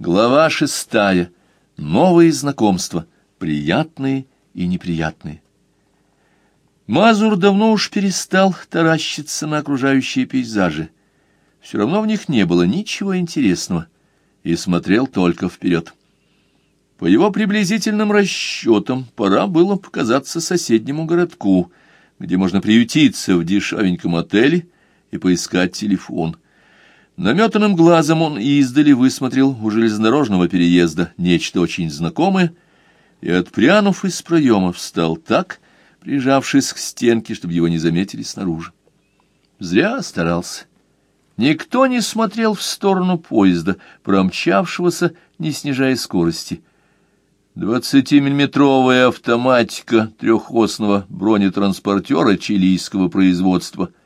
Глава шестая. Новые знакомства, приятные и неприятные. Мазур давно уж перестал таращиться на окружающие пейзажи. Все равно в них не было ничего интересного, и смотрел только вперед. По его приблизительным расчетам пора было показаться соседнему городку, где можно приютиться в дешевеньком отеле и поискать телефон — Наметанным глазом он издали высмотрел у железнодорожного переезда нечто очень знакомое и, отпрянув из проема, встал так, прижавшись к стенке, чтобы его не заметили снаружи. Зря старался. Никто не смотрел в сторону поезда, промчавшегося, не снижая скорости. Двадцатимиллиметровая автоматика трехосного бронетранспортера чилийского производства —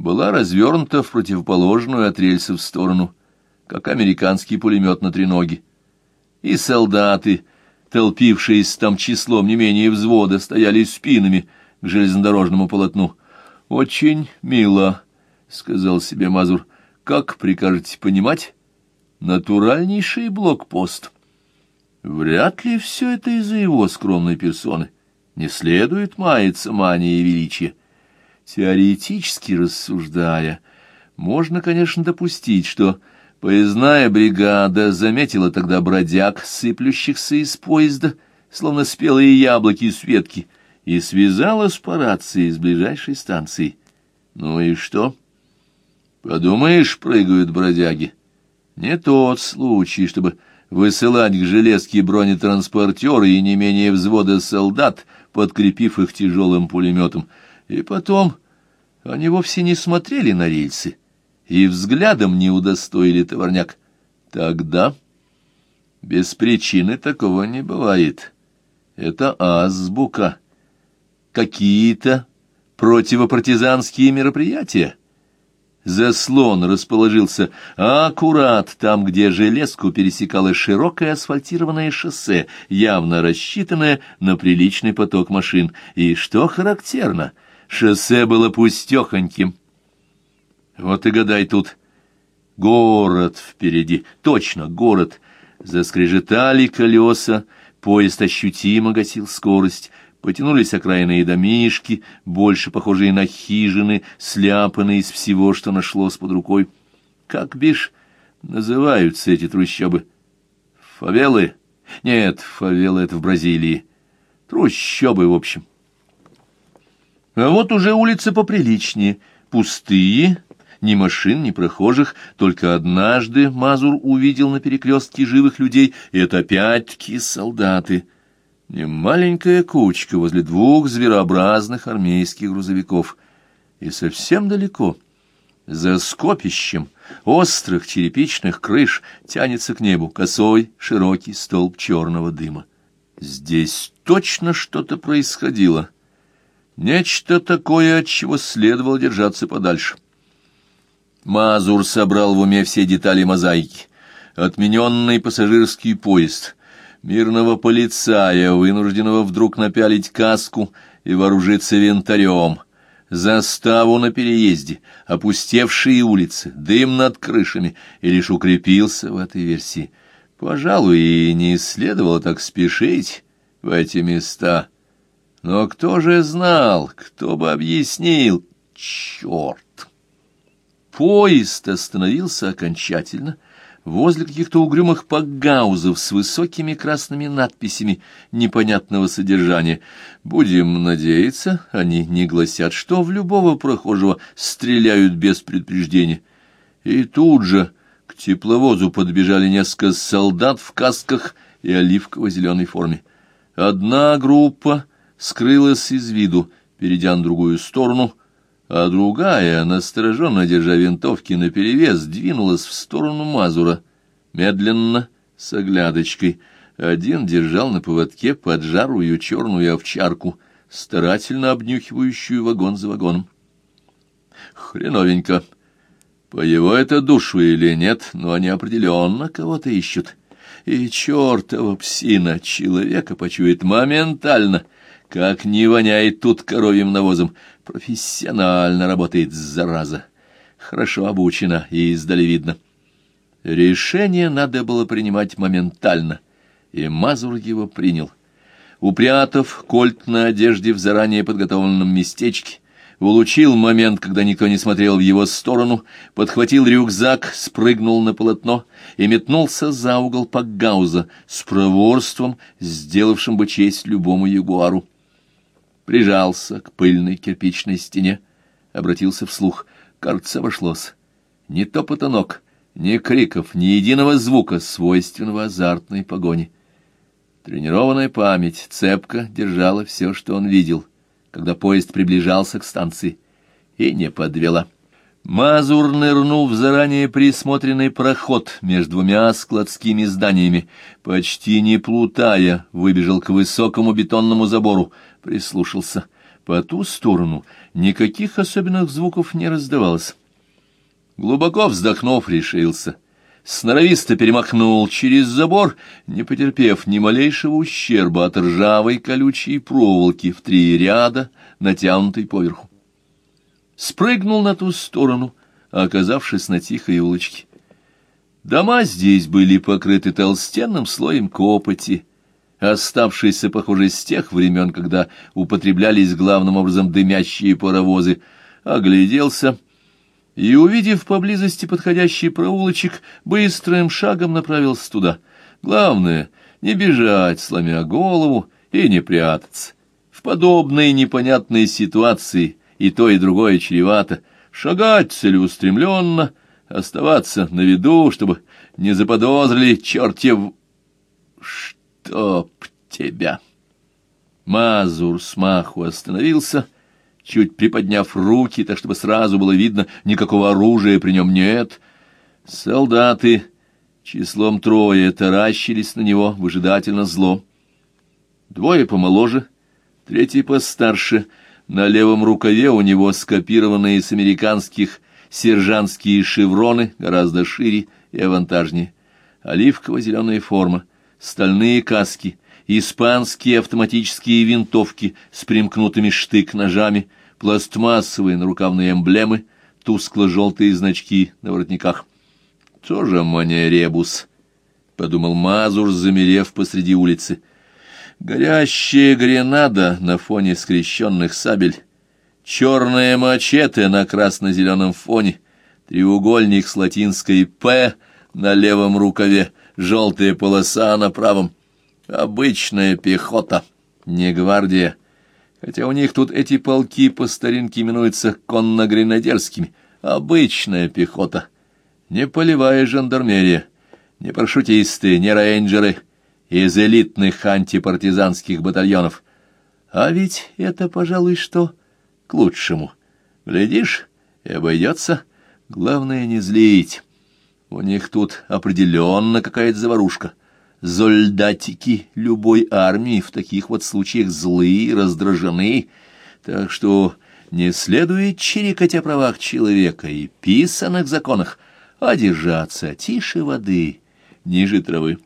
была развернута в противоположную от рельсов сторону, как американский пулемет на треноге. И солдаты, толпившиеся там числом не менее взвода, стояли спинами к железнодорожному полотну. «Очень мило», — сказал себе Мазур. «Как прикажете понимать? Натуральнейший блокпост». Вряд ли все это из-за его скромной персоны. Не следует маяться манией величия. Теоретически рассуждая, можно, конечно, допустить, что поездная бригада заметила тогда бродяг, сыплющихся из поезда, словно спелые яблоки с ветки, и связалась по рации с ближайшей станцией. Ну и что? Подумаешь, прыгают бродяги. Не тот случай, чтобы высылать к железке бронетранспортеры и не менее взвода солдат, подкрепив их тяжелым пулеметом — и потом они вовсе не смотрели на рельсы и взглядом не удостоили товарняк. Тогда без причины такого не бывает. Это азбука. Какие-то противопартизанские мероприятия. Заслон расположился аккурат там, где железку пересекало широкое асфальтированное шоссе, явно рассчитанное на приличный поток машин. И что характерно — Шоссе было пустехоньким. Вот и гадай тут. Город впереди, точно город. Заскрежетали колеса, поезд ощутимо гасил скорость, потянулись окраинные домишки, больше похожие на хижины, сляпанные из всего, что нашлось под рукой. Как, бишь, называются эти трущобы? Фавелы? Нет, фавелы — это в Бразилии. Трущобы, в общем. А вот уже улицы поприличнее, пустые, ни машин, ни прохожих, только однажды Мазур увидел на перекрестке живых людей, и это опять-таки солдаты. Немаленькая кучка возле двух зверообразных армейских грузовиков. И совсем далеко, за скопищем острых черепичных крыш, тянется к небу косой широкий столб черного дыма. Здесь точно что-то происходило — Нечто такое, от чего следовало держаться подальше. Мазур собрал в уме все детали мозаики. Отмененный пассажирский поезд, мирного полицая, вынужденного вдруг напялить каску и вооружиться винтарем, заставу на переезде, опустевшие улицы, дым над крышами, и лишь укрепился в этой версии. Пожалуй, и не следовало так спешить в эти места — но кто же знал, кто бы объяснил? Черт! Поезд остановился окончательно возле каких-то угрюмых пагаузов с высокими красными надписями непонятного содержания. Будем надеяться, они не гласят, что в любого прохожего стреляют без предупреждения. И тут же к тепловозу подбежали несколько солдат в касках и оливково-зеленой форме. Одна группа скрылась из виду, перейдя на другую сторону, а другая, настороженно держа винтовки наперевес, двинулась в сторону Мазура, медленно, с оглядочкой. Один держал на поводке поджарую черную овчарку, старательно обнюхивающую вагон за вагоном. Хреновенько. По его это душу или нет, но они определенно кого-то ищут. И чертова псина человека почует моментально — как не воняет тут коровьим навозом. Профессионально работает, зараза. Хорошо обучена и издали видно. Решение надо было принимать моментально, и Мазур его принял. Упрятав кольт на одежде в заранее подготовленном местечке, улучил момент, когда никто не смотрел в его сторону, подхватил рюкзак, спрыгнул на полотно и метнулся за угол Пакгауза с проворством, сделавшим бы честь любому ягуару. Прижался к пыльной кирпичной стене, обратился вслух. Кажется, обошлось. Ни топота ног, ни криков, ни единого звука, свойственного азартной погоне. Тренированная память цепко держала все, что он видел, когда поезд приближался к станции, и не подвела. Мазур нырнул в заранее присмотренный проход между двумя складскими зданиями, почти не плутая, выбежал к высокому бетонному забору, прислушался. По ту сторону никаких особенных звуков не раздавалось. Глубоко вздохнув, решился — сноровисто перемахнул через забор, не потерпев ни малейшего ущерба от ржавой колючей проволоки в три ряда, натянутой поверху. Спрыгнул на ту сторону, оказавшись на тихой улочке. Дома здесь были покрыты толстенным слоем копоти, оставшийся, похоже, с тех времен, когда употреблялись главным образом дымящие паровозы, огляделся — и, увидев поблизости подходящий проулочек, быстрым шагом направился туда. Главное — не бежать, сломя голову, и не прятаться. В подобной непонятной ситуации и то, и другое чревато. Шагать целеустремленно, оставаться на виду, чтобы не заподозрили чертев... Чтоб тебя! Мазур смаху остановился — чуть приподняв руки, так чтобы сразу было видно, никакого оружия при нем нет. Солдаты числом трое таращились на него выжидательно зло. Двое помоложе, третий постарше. На левом рукаве у него скопированные с американских сержантские шевроны, гораздо шире и авантажнее. Оливково-зеленая форма, стальные каски, испанские автоматические винтовки с примкнутыми штык-ножами — пластмассовые нарукавные эмблемы, тускло-желтые значки на воротниках. Тоже мне ребус, — подумал Мазур, замерев посреди улицы. Горящая гренада на фоне скрещенных сабель, черная мачете на красно-зеленом фоне, треугольник с латинской «П» на левом рукаве, желтая полоса на правом. Обычная пехота, не гвардия, хотя у них тут эти полки по старинке именуются конно-гренадерскими. Обычная пехота, не полевая жандармерия, не парашютисты, не рейнджеры из элитных антипартизанских батальонов. А ведь это, пожалуй, что к лучшему. Глядишь, и обойдется. Главное не злить. У них тут определенно какая-то заварушка. Зольдатики любой армии в таких вот случаях злые, раздражены, так что не следует чирикать о правах человека и писанных законах, а держаться тише воды, ниже травы.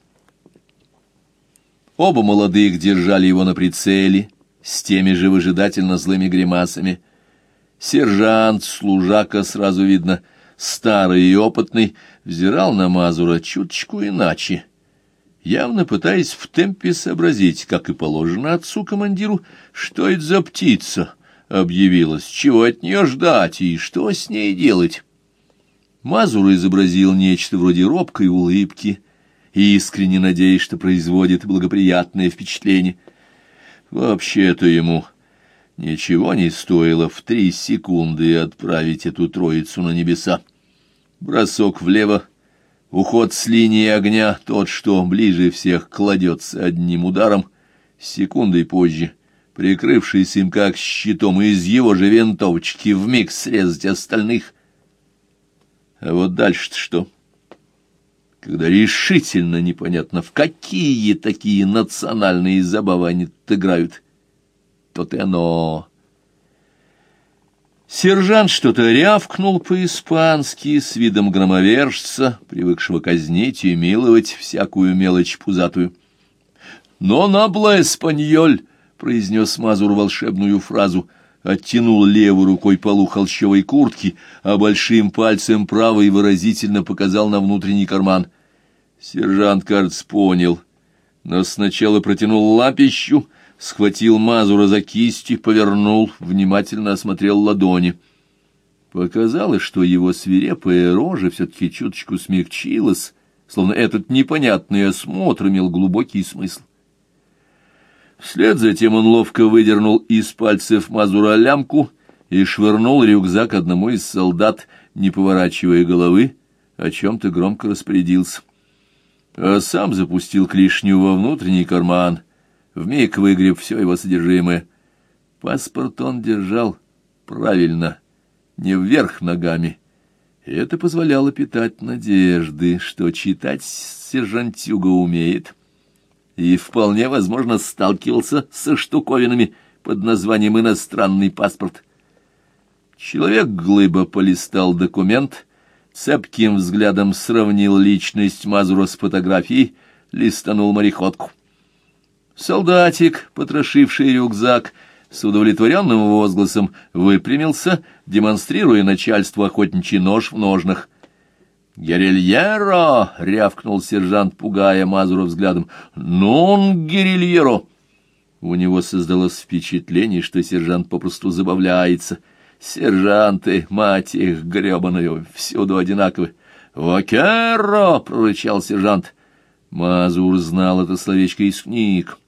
Оба молодых держали его на прицеле, с теми же выжидательно злыми гримасами. Сержант, служака, сразу видно, старый и опытный, взирал на Мазура чуточку иначе — явно пытаясь в темпе сообразить, как и положено отцу-командиру, что это за птица объявилась, чего от нее ждать и что с ней делать. Мазур изобразил нечто вроде робкой улыбки, искренне надеясь, что производит благоприятное впечатление. Вообще-то ему ничего не стоило в три секунды отправить эту троицу на небеса. Бросок влево, Уход с линии огня, тот, что ближе всех кладется одним ударом, секундой позже, прикрывшись им как щитом из его же винтовочки, вмиг срезать остальных. А вот дальше-то что? Когда решительно непонятно, в какие такие национальные забавы они играют, то-то и оно... Сержант что-то рявкнул по-испански с видом громовержца, привыкшего казнить и миловать всякую мелочь пузатую. «Но набла эспаньоль!» — произнес Мазур волшебную фразу. оттянул левой рукой полу холщовой куртки, а большим пальцем правой выразительно показал на внутренний карман. Сержант, кажется, понял, но сначала протянул лапищу, схватил Мазура за кисти, повернул, внимательно осмотрел ладони. Показалось, что его свирепая рожа все-таки чуточку смягчилась, словно этот непонятный осмотр имел глубокий смысл. Вслед затем он ловко выдернул из пальцев Мазура лямку и швырнул рюкзак одному из солдат, не поворачивая головы, о чем-то громко распорядился. А сам запустил клешню во внутренний карман, вмиг выгреб все его содержимое. Паспорт он держал правильно, не вверх ногами, это позволяло питать надежды, что читать сержантюга умеет — и вполне возможно сталкивался со штуковинами под названием «иностранный паспорт». Человек-глыба полистал документ, цепким взглядом сравнил личность Мазура с фотографией, листанул мореходку. Солдатик, потрошивший рюкзак, с удовлетворенным возгласом выпрямился, демонстрируя начальству охотничий нож в ножнах. «Герильеро!» — рявкнул сержант, пугая Мазура взглядом. «Нун, Герильеро!» У него создалось впечатление, что сержант попросту забавляется. «Сержанты, мать их гребаную, всюду одинаковы!» «Вакеро!» — прорычал сержант. Мазур знал это словечко из книг.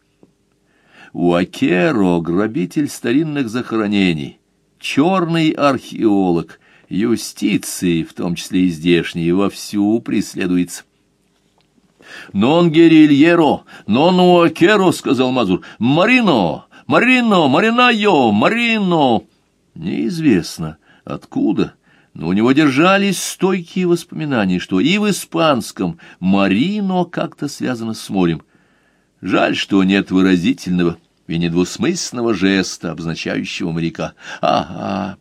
Уакеро — грабитель старинных захоронений, черный археолог — юстиции, в том числе и здешней, вовсю преследуется. «Нон герильеро, нон уакеро», — сказал Мазур. «Марино, Марино, Маринайо, Марино». Неизвестно, откуда, но у него держались стойкие воспоминания, что и в испанском «Марино» как-то связано с морем. Жаль, что нет выразительного и недвусмысленного жеста, обозначающего моряка. Ага.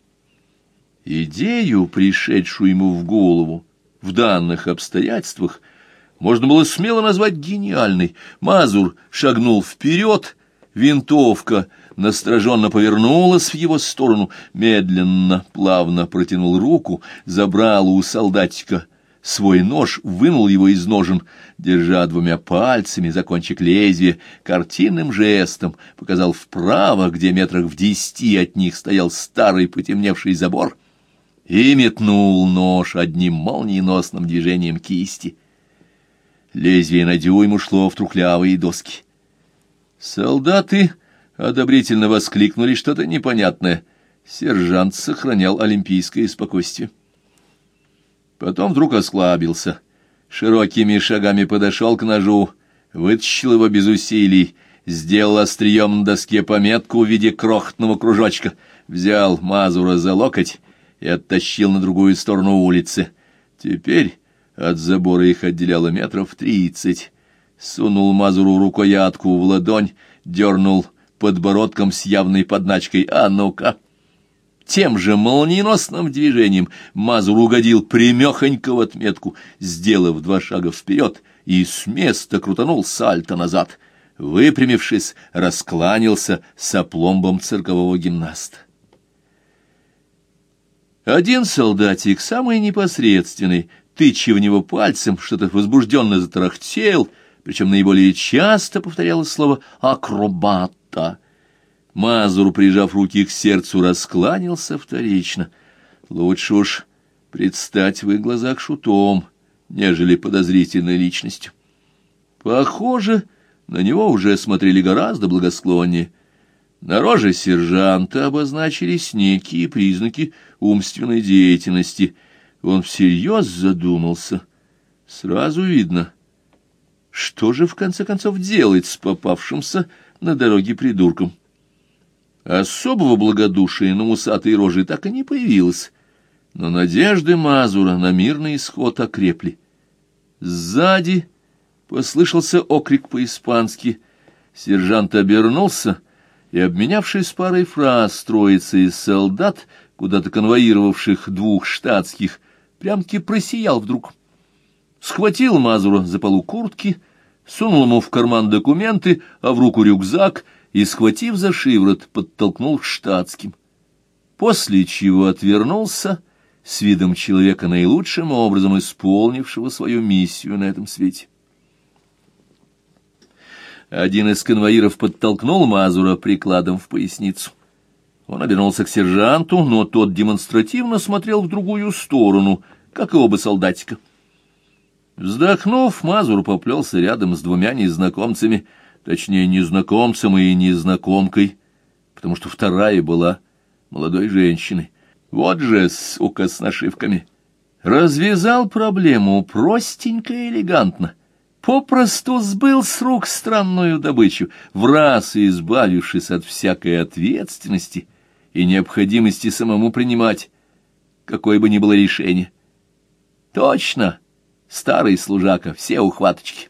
Идею, пришедшую ему в голову, в данных обстоятельствах, можно было смело назвать гениальной. Мазур шагнул вперед, винтовка настороженно повернулась в его сторону, медленно, плавно протянул руку, забрал у солдатика свой нож, вынул его из ножен, держа двумя пальцами за кончик лезвия, картинным жестом показал вправо, где метрах в десяти от них стоял старый потемневший забор — и метнул нож одним молниеносным движением кисти. Лезвие на дюйм ушло в трухлявые доски. Солдаты одобрительно воскликнули что-то непонятное. Сержант сохранял олимпийское спокойствие. Потом вдруг осклабился. Широкими шагами подошел к ножу, вытащил его без усилий, сделал острием на доске пометку в виде крохотного кружочка, взял Мазура за локоть и оттащил на другую сторону улицы. Теперь от забора их отделяло метров тридцать. Сунул Мазуру рукоятку в ладонь, дернул подбородком с явной подначкой. «А ну-ка!» Тем же молниеносным движением Мазур угодил примехонько в отметку, сделав два шага вперед, и с места крутанул сальто назад. Выпрямившись, раскланялся с опломбом циркового гимнаста. Один солдатик, самый непосредственный, тыча в него пальцем, что-то возбужденно затарахтел, причем наиболее часто повторялось слово «акробата». Мазур, прижав руки к сердцу, раскланялся вторично. Лучше уж предстать в их глазах шутом, нежели подозрительной личностью. Похоже, на него уже смотрели гораздо благосклоннее. На роже сержанта обозначились некие признаки умственной деятельности. Он всерьез задумался. Сразу видно, что же в конце концов делать с попавшимся на дороге придурком. Особого благодушия на усатой роже так и не появилось, но надежды Мазура на мирный исход окрепли. Сзади послышался окрик по-испански. Сержант обернулся и, обменявшись парой фраз троицы из солдат, куда-то конвоировавших двух штатских, прям-таки просиял вдруг. Схватил Мазура за полу куртки, сунул ему в карман документы, а в руку рюкзак и, схватив за шиворот, подтолкнул к штатским. после чего отвернулся с видом человека наилучшим образом исполнившего свою миссию на этом свете. Один из конвоиров подтолкнул Мазура прикладом в поясницу. Он обернулся к сержанту, но тот демонстративно смотрел в другую сторону, как и оба солдатика. Вздохнув, Мазур поплелся рядом с двумя незнакомцами, точнее, незнакомцем и незнакомкой, потому что вторая была молодой женщиной. Вот же, сука, с нашивками. Развязал проблему простенько и элегантно. Попросту сбыл с рук странную добычу, в раз избавившись от всякой ответственности и необходимости самому принимать какое бы ни было решение. Точно, старый служака, все ухваточки.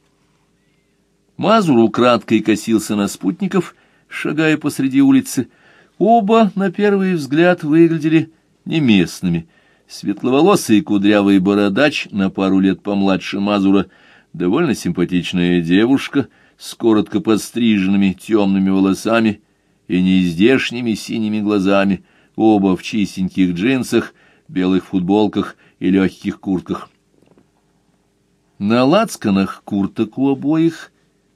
Мазур украдкой косился на спутников, шагая посреди улицы. Оба, на первый взгляд, выглядели не местными. Светловолосый кудрявый бородач, на пару лет помладше Мазура, довольно симпатичная девушка с коротко подстриженными темными волосами и неиздешними синими глазами, оба в чистеньких джинсах, белых футболках и легких куртках. На лацканах курток у обоих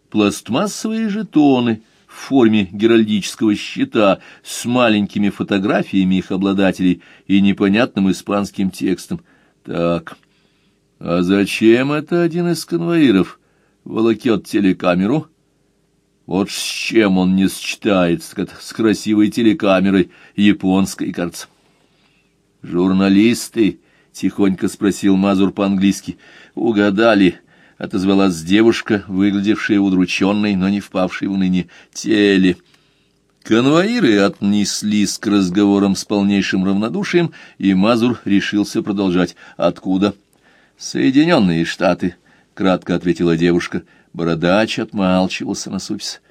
пластмассовые жетоны — в форме геральдического щита с маленькими фотографиями их обладателей и непонятным испанским текстом. Так, а зачем это один из конвоиров волокет телекамеру? Вот с чем он не сочетается, как с красивой телекамерой японской, кажется. «Журналисты?» — тихонько спросил Мазур по-английски. «Угадали» отозвалась девушка, выглядевшая удрученной, но не впавшей в уныние. «Теле!» Конвоиры отнеслись к разговорам с полнейшим равнодушием, и Мазур решился продолжать. «Откуда?» «Соединенные Штаты», — кратко ответила девушка. Бородач отмалчивался на супис.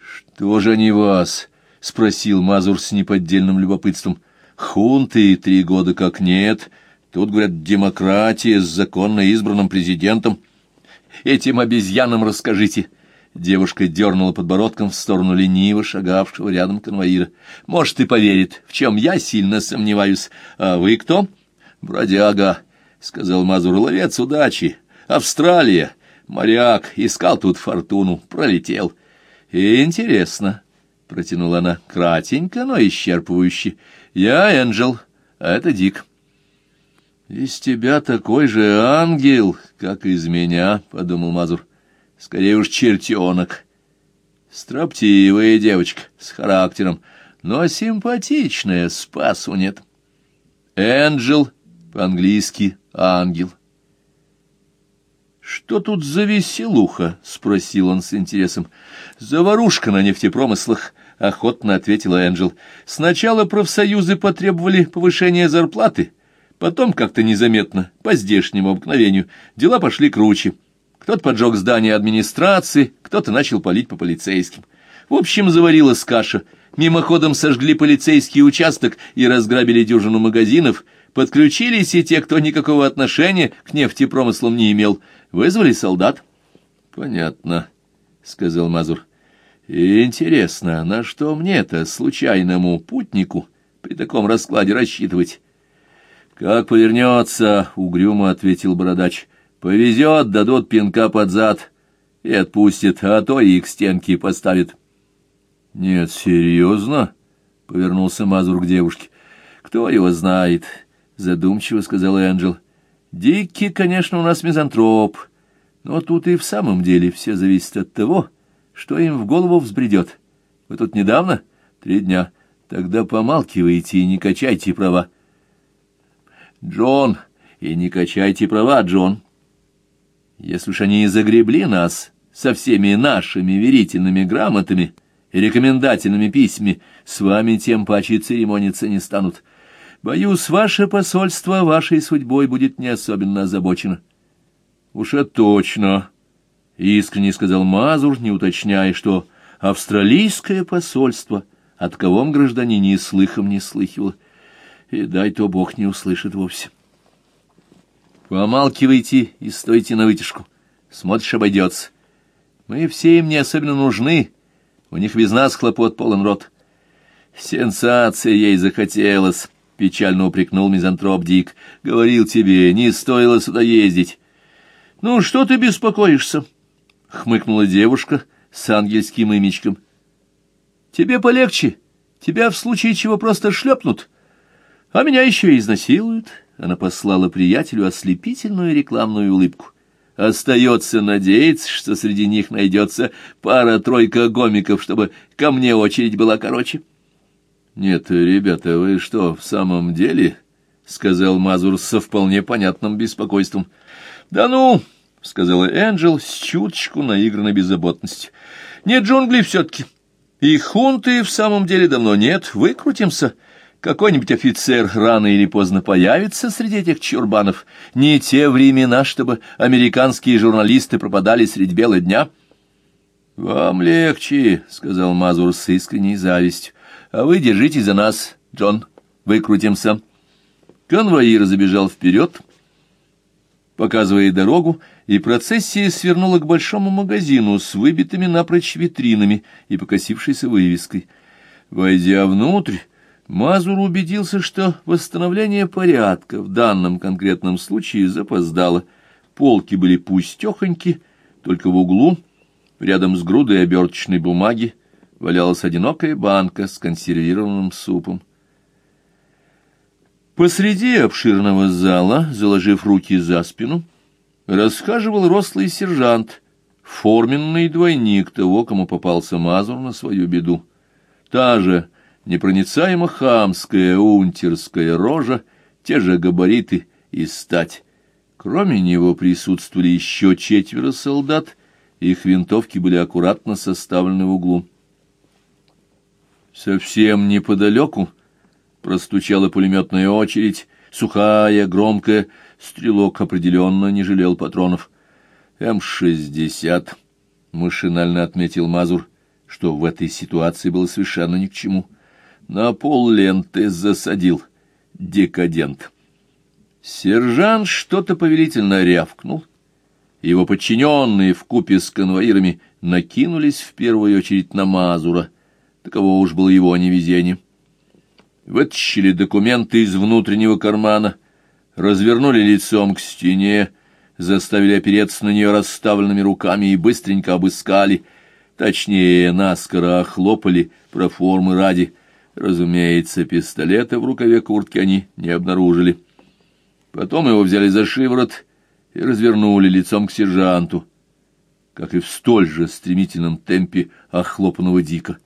«Что же они вас?» — спросил Мазур с неподдельным любопытством. «Хунты три года как нет. Тут, говорят, демократия с законно избранным президентом» этим обезьянам расскажите». Девушка дернула подбородком в сторону лениво шагавшего рядом конвоира. «Может, и поверит, в чем я сильно сомневаюсь. А вы кто?» «Бродяга», — сказал Мазур, — «ловец удачи. Австралия. Моряк. Искал тут фортуну. Пролетел». «Интересно», — протянула она, — «кратенько, но исчерпывающе. Я Энджел, а это Дик». «Из тебя такой же ангел, как из меня», — подумал Мазур. «Скорее уж чертенок. Строптивая девочка, с характером, но симпатичная, спасу нет. Энджел, по-английски ангел». «Что тут за веселуха?» — спросил он с интересом. «Заварушка на нефтепромыслах», — охотно ответила Энджел. «Сначала профсоюзы потребовали повышения зарплаты». Потом как-то незаметно, по здешнему обыкновению, дела пошли круче. Кто-то поджег здание администрации, кто-то начал палить по полицейским. В общем, заварилась каша. Мимоходом сожгли полицейский участок и разграбили дюжину магазинов. Подключились и те, кто никакого отношения к нефтепромыслам не имел. Вызвали солдат. — Понятно, — сказал Мазур. — Интересно, на что мне-то, случайному путнику, при таком раскладе рассчитывать? «Как повернется», — угрюмо ответил бородач. «Повезет, дадут пинка под зад и отпустит, а то и к стенке поставит». «Нет, серьезно?» — повернулся Мазур к девушке. «Кто его знает?» — задумчиво сказал Энджел. «Дикки, конечно, у нас мизантроп, но тут и в самом деле все зависит от того, что им в голову взбредет. Вы тут недавно? Три дня. Тогда помалкивайте и не качайте права. Джон, и не качайте права, Джон. Если уж они и загребли нас со всеми нашими верительными грамотами и рекомендательными письмами, с вами тем паче церемониться не станут. Боюсь, ваше посольство вашей судьбой будет не особенно озабочено. — Уж это точно, — искренне сказал Мазур, не уточняя, что австралийское посольство от кого гражданине и слыхом не слыхивало и дай-то Бог не услышит вовсе. Помалкивайте и стойте на вытяжку. Смотришь, обойдется. Мы все им не особенно нужны. У них без нас хлопот полон рот. Сенсация ей захотелось, — печально упрекнул мизантроп Дик. Говорил тебе, не стоило сюда ездить. Ну, что ты беспокоишься? — хмыкнула девушка с ангельским имечком. Тебе полегче. Тебя в случае чего просто шлепнут. А меня еще и изнасилуют. Она послала приятелю ослепительную рекламную улыбку. Остается надеяться, что среди них найдется пара-тройка гомиков, чтобы ко мне очередь была короче. — Нет, ребята, вы что, в самом деле? — сказал Мазур со вполне понятным беспокойством. — Да ну, — сказала Энджел с чуточку наигранной беззаботностью. — Нет джунглей все-таки. И хунты в самом деле давно нет, выкрутимся. — какой-нибудь офицер рано или поздно появится среди этих чурбанов. Не те времена, чтобы американские журналисты пропадали средь бела дня. — Вам легче, — сказал Мазур с искренней завистью. — А вы держите за нас, Джон. Выкрутимся. Конвоир забежал вперед, показывая дорогу, и процессия свернула к большому магазину с выбитыми напрочь витринами и покосившейся вывеской. Войдя внутрь, Мазур убедился, что восстановление порядка в данном конкретном случае запоздало. Полки были пустехоньки, только в углу, рядом с грудой оберточной бумаги, валялась одинокая банка с консервированным супом. Посреди обширного зала, заложив руки за спину, расхаживал рослый сержант, форменный двойник того, кому попался Мазур на свою беду. Та же непроницаемо хамская унтерская рожа, те же габариты и стать. Кроме него присутствовали еще четверо солдат, их винтовки были аккуратно составлены в углу. Совсем неподалеку простучала пулеметная очередь, сухая, громкая, стрелок определенно не жалел патронов. «М-60», — машинально отметил Мазур, что в этой ситуации было совершенно ни к чему — на пол ленты засадил. Декадент. Сержант что-то повелительно рявкнул. Его подчиненные в купе с конвоирами накинулись в первую очередь на Мазура. Таково уж было его невезение. Вытащили документы из внутреннего кармана, развернули лицом к стене, заставили опереться на нее расставленными руками и быстренько обыскали, точнее, наскоро охлопали про формы ради — Разумеется, пистолета в рукаве куртки они не обнаружили. Потом его взяли за шиворот и развернули лицом к сержанту, как и в столь же стремительном темпе охлопанного Дика.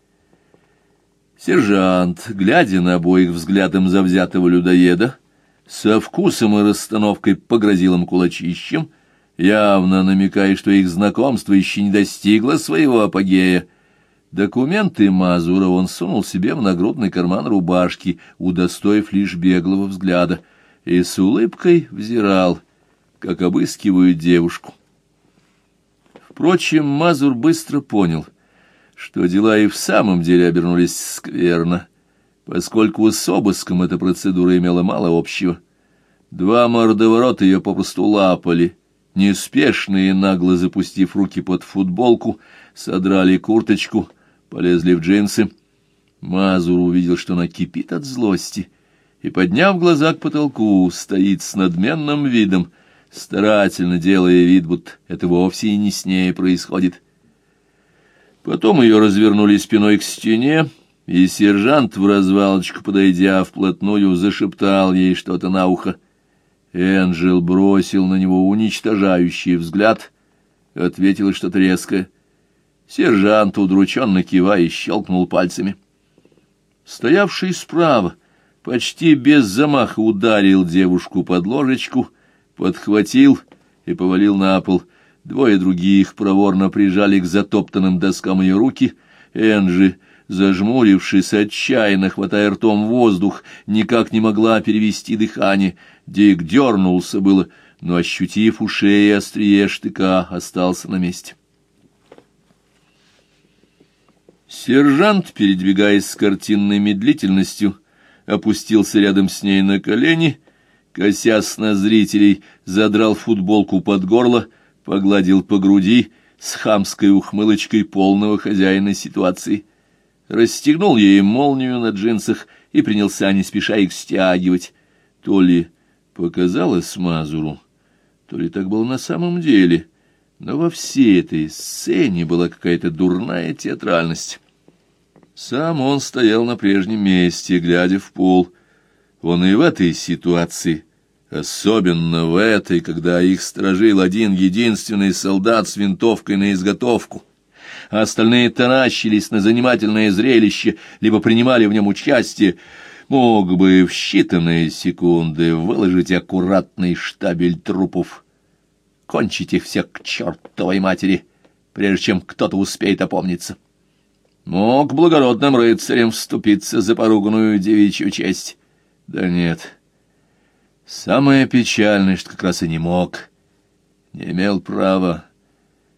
Сержант, глядя на обоих взглядом завзятого людоеда, со вкусом и расстановкой погрозил им кулачищем, явно намекая, что их знакомство еще не достигло своего апогея, Документы Мазура он сунул себе в нагрудный карман рубашки, удостоив лишь беглого взгляда, и с улыбкой взирал, как обыскивают девушку. Впрочем, Мазур быстро понял, что дела и в самом деле обернулись скверно, поскольку с обыском эта процедура имела мало общего. Два мордоворота ее попросту лапали, неспешно и нагло запустив руки под футболку, содрали курточку — полезли в джинсы. Мазур увидел, что она кипит от злости, и, подняв глаза к потолку, стоит с надменным видом, старательно делая вид, будто это вовсе и не с ней происходит. Потом ее развернули спиной к стене, и сержант, в развалочку подойдя вплотную, зашептал ей что-то на ухо. Энджел бросил на него уничтожающий взгляд, ответила что-то резкое. Сержант, удрученно кивая, щелкнул пальцами. Стоявший справа, почти без замаха ударил девушку под ложечку, подхватил и повалил на пол. Двое других проворно прижали к затоптанным доскам ее руки. Энджи, зажмурившись, отчаянно хватая ртом воздух, никак не могла перевести дыхание. Дик дернулся было, но, ощутив ушей острие штыка, остался на месте. Сержант, передвигаясь с картинной медлительностью, опустился рядом с ней на колени, косясь на зрителей, задрал футболку под горло, погладил по груди с хамской ухмылочкой полного хозяина ситуации. расстегнул ей молнию на джинсах и принялся не спеша их стягивать. То ли показалось Мазуру, то ли так было на самом деле, но во всей этой сцене была какая-то дурная театральность. Сам он стоял на прежнем месте, глядя в пол. Он и в этой ситуации, особенно в этой, когда их сторожил один единственный солдат с винтовкой на изготовку, а остальные таращились на занимательное зрелище, либо принимали в нем участие, мог бы в считанные секунды выложить аккуратный штабель трупов, кончить их всех к чертовой матери, прежде чем кто-то успеет опомниться. Мог благородным рыцарем вступиться за поруганную девичью честь. Да нет. Самое печальное, что как раз и не мог, не имел права.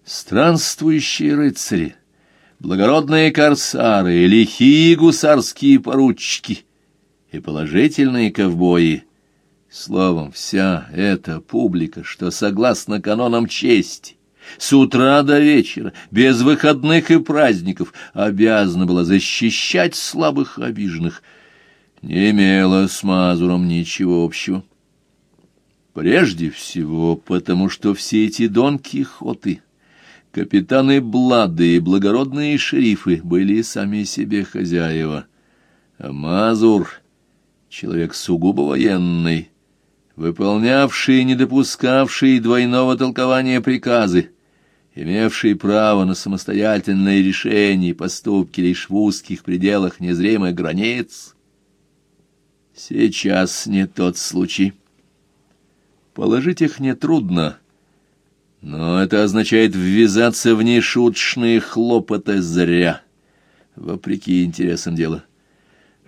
Странствующие рыцари, благородные корсары, лихие гусарские поручики и положительные ковбои. Словом, вся эта публика, что согласно канонам чести, с утра до вечера, без выходных и праздников, обязана была защищать слабых обиженных, не имела с Мазуром ничего общего. Прежде всего, потому что все эти Дон Кихоты, капитаны Блады и благородные шерифы были сами себе хозяева, а Мазур — человек сугубо военный, выполнявший и не допускавший двойного толкования приказы, имевший право на самостоятельное решение и поступки лишь в узких пределах незримых границ. Сейчас не тот случай. Положить их нетрудно, но это означает ввязаться в нешуточные хлопоты зря, вопреки интересам дела.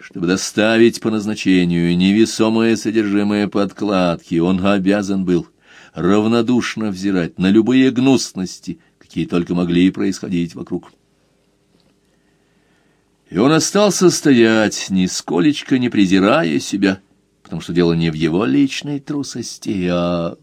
Чтобы доставить по назначению невесомое содержимое подкладки, он обязан был — равнодушно взирать на любые гнусности, какие только могли происходить вокруг. И он остался стоять, нисколечко не презирая себя, потому что дело не в его личной трусости, а